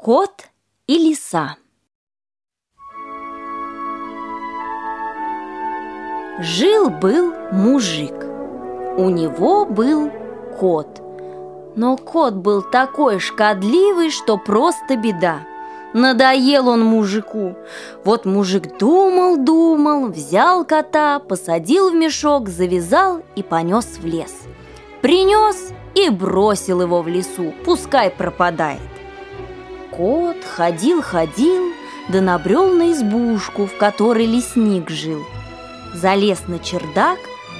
Кот и лиса Жил-был мужик. У него был кот. Но кот был такой шкодливый, что просто беда. Надоел он мужику. Вот мужик думал-думал, взял кота, посадил в мешок, завязал и понес в лес. Принес и бросил его в лесу, пускай пропадает. Кот ходил-ходил, да набрел на избушку, в которой лесник жил. Залез на чердак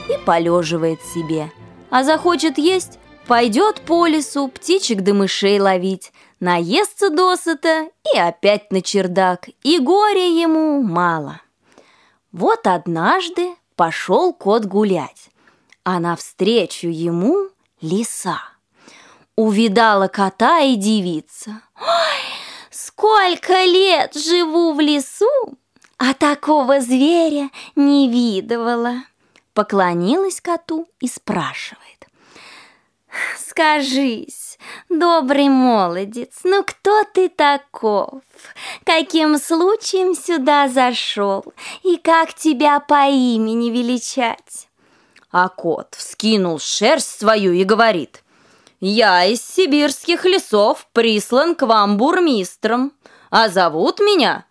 и полеживает себе. А захочет есть, пойдет по лесу птичек да мышей ловить, наестся досыта и опять на чердак, и горя ему мало. Вот однажды пошел кот гулять, а навстречу ему лиса – увидала кота и девица. Сколько лет живу в лесу, а такого зверя не видывала. Поклонилась коту и спрашивает. Скажись, добрый молодец, ну кто ты таков? Каким случаем сюда зашел? И как тебя по имени величать? А кот вскинул шерсть свою и говорит – я из сибирских лесов прислан к вам бурмистром, а зовут меня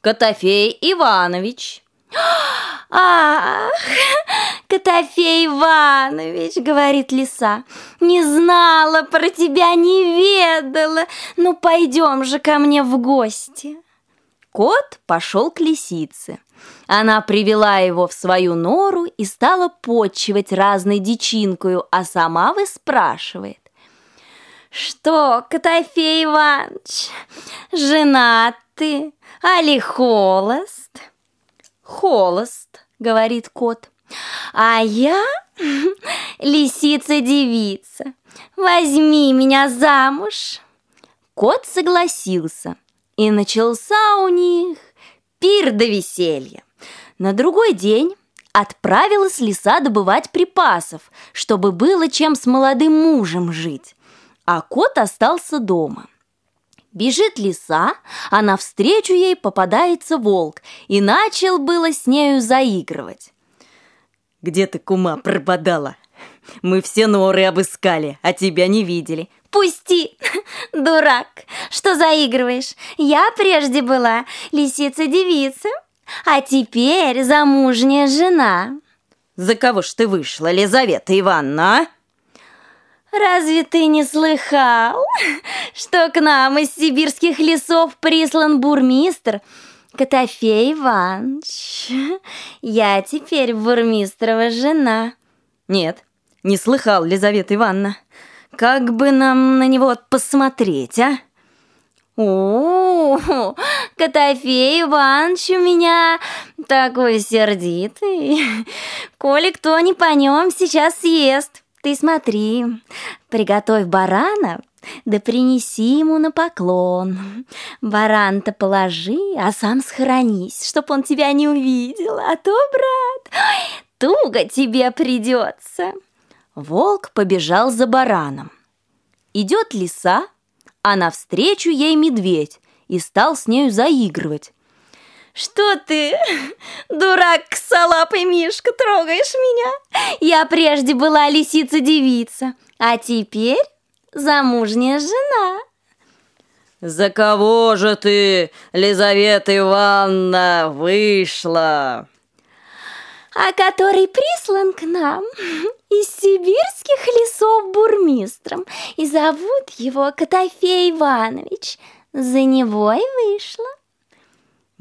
Котофей Иванович». «Ах, Котофей Иванович!» — говорит лиса. «Не знала про тебя, не ведала. Ну, пойдем же ко мне в гости!» Кот пошел к лисице. Она привела его в свою нору и стала почивать разной дичинкою, а сама выспрашивает. Что, Котофей Иванович, женат ты, али холост? Холост, говорит кот. А я лисица-девица. Возьми меня замуж. Кот согласился, и начался у них пир до веселья. На другой день отправилась лиса добывать припасов, чтобы было чем с молодым мужем жить а кот остался дома. Бежит лиса, а навстречу ей попадается волк и начал было с нею заигрывать. «Где ты, кума, пропадала? Мы все норы обыскали, а тебя не видели». «Пусти, дурак! Что заигрываешь? Я прежде была лисица-девица, а теперь замужняя жена». «За кого ж ты вышла, Лизавета Ивановна, а?» Разве ты не слыхал, что к нам из сибирских лесов прислан бурмистр Котофей Иванович? Я теперь бурмистрова жена. Нет, не слыхал, Лизавета Ивановна. Как бы нам на него посмотреть, а? О, Котофей Иванович у меня такой сердитый. Коли кто не по нем сейчас съест. Ты смотри, приготовь барана, да принеси ему на поклон. Баран-то положи, а сам схоронись, чтоб он тебя не увидел, а то, брат, ой, туго тебе придется. Волк побежал за бараном. Идет лиса, а навстречу ей медведь и стал с нею заигрывать. Что ты, дурак, салапый Мишка, трогаешь меня? Я прежде была лисица-девица, а теперь замужняя жена. За кого же ты, Лизавета Ивановна, вышла? А который прислан к нам из сибирских лесов бурмистром, и зовут его Котофей Иванович. За него и вышла.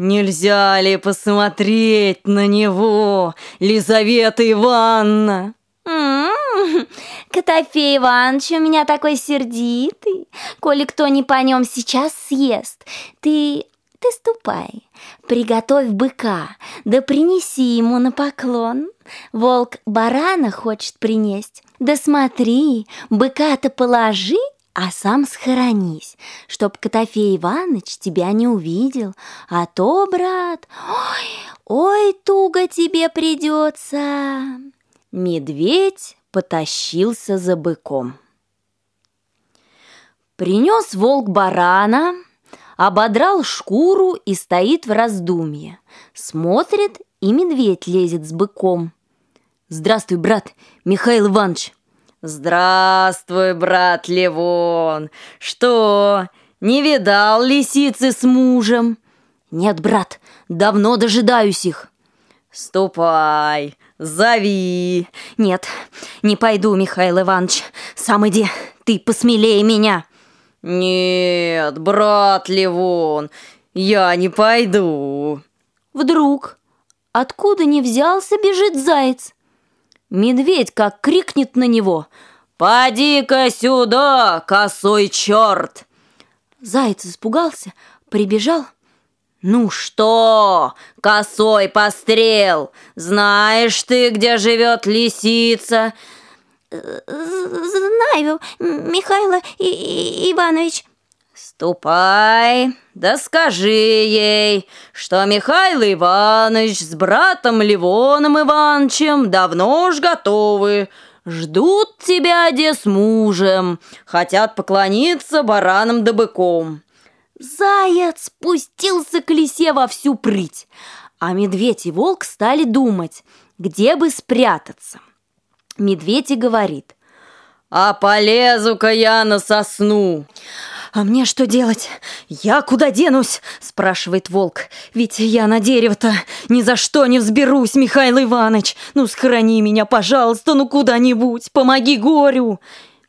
«Нельзя ли посмотреть на него, Лизавета Ивановна?» «М-м-м, Котофей Иванович у меня такой сердитый, коли кто не по нем сейчас съест. Ты, ты ступай, приготовь быка, да принеси ему на поклон. Волк барана хочет принести, да смотри, быка-то положи, а сам схоронись, чтоб Котофей Иваныч тебя не увидел, а то, брат, ой, ой, туго тебе придется. Медведь потащился за быком. Принес волк барана, ободрал шкуру и стоит в раздумье. Смотрит, и медведь лезет с быком. «Здравствуй, брат, Михаил Иванович!» «Здравствуй, брат Левон! Что, не видал лисицы с мужем?» «Нет, брат, давно дожидаюсь их». «Ступай, зови!» «Нет, не пойду, Михаил Иванович. Сам иди, ты посмелее меня!» «Нет, брат Левон, я не пойду!» Вдруг, откуда не взялся, бежит заяц. Медведь как крикнет на него «Поди-ка сюда, косой черт!» Заяц испугался, прибежал. «Ну что, косой пострел, знаешь ты, где живет лисица?» «Знаю, Михаил Иванович», «Ступай, да скажи ей, что Михаил Иванович с братом Ливоном Ивановичем давно уж готовы, ждут тебя, где с мужем, хотят поклониться баранам да быком». Заяц спустился к лисе во всю прыть, а медведь и волк стали думать, где бы спрятаться. Медведь и говорит, «А полезу-ка я на сосну!» «А мне что делать? Я куда денусь?» – спрашивает волк. «Ведь я на дерево-то ни за что не взберусь, Михаил Иванович! Ну, схорони меня, пожалуйста, ну куда-нибудь, помоги горю!»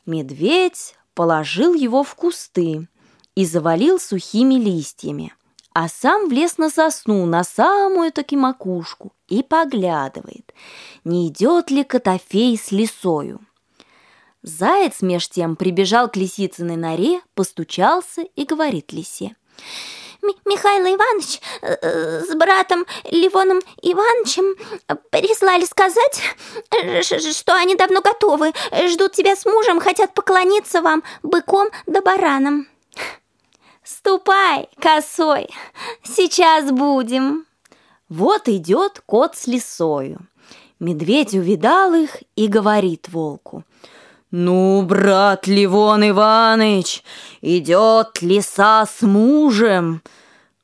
Медведь положил его в кусты и завалил сухими листьями, а сам влез на сосну, на самую-таки макушку и поглядывает, не идет ли Котофей с лисою. Заяц меж тем прибежал к лисицыной норе, постучался и говорит лисе. Михаил Иванович э, э, с братом Ливоном Ивановичем прислали сказать, что они давно готовы, ждут тебя с мужем, хотят поклониться вам быком да бараном. Ступай, косой, сейчас будем. Вот идет кот с лисою. Медведь увидал их и говорит волку – «Ну, брат Ливон Иваныч, идет лиса с мужем.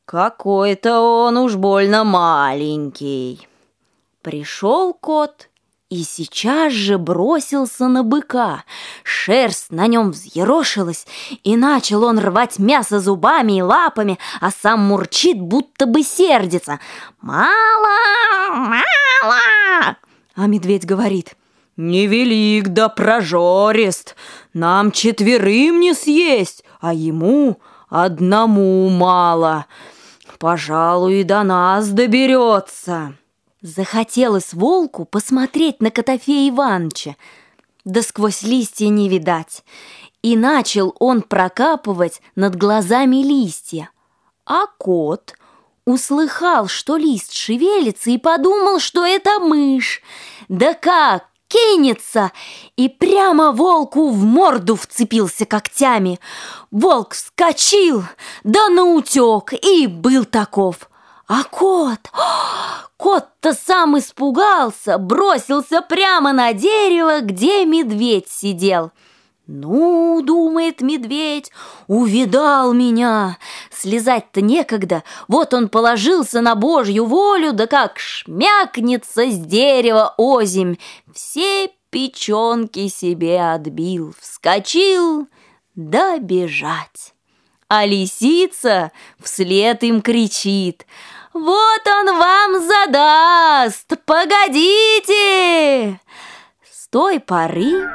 Какой-то он уж больно маленький». Пришел кот и сейчас же бросился на быка. Шерсть на нем взъерошилась, и начал он рвать мясо зубами и лапами, а сам мурчит, будто бы сердится. «Мало! Мало!» А медведь говорит – «Невелик да прожорист, нам четверым не съесть, а ему одному мало. Пожалуй, и до нас доберется». Захотелось волку посмотреть на Котофея Ивановича, да сквозь листья не видать. И начал он прокапывать над глазами листья. А кот услыхал, что лист шевелится, и подумал, что это мышь. Да как кинется и прямо волку в морду вцепился когтями. Волк вскочил, да наутек, и был таков. А кот, кот-то сам испугался, бросился прямо на дерево, где медведь сидел – «Ну, — думает медведь, — увидал меня. Слезать-то некогда. Вот он положился на божью волю, да как шмякнется с дерева озимь. Все печенки себе отбил, вскочил, да бежать. А лисица вслед им кричит — «Вот он вам задаст! Погодите!» С той поры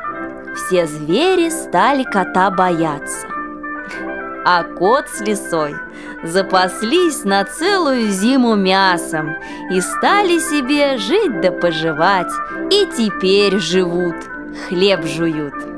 все звери стали кота бояться. А кот с лисой запаслись на целую зиму мясом и стали себе жить да поживать, и теперь живут, хлеб жуют.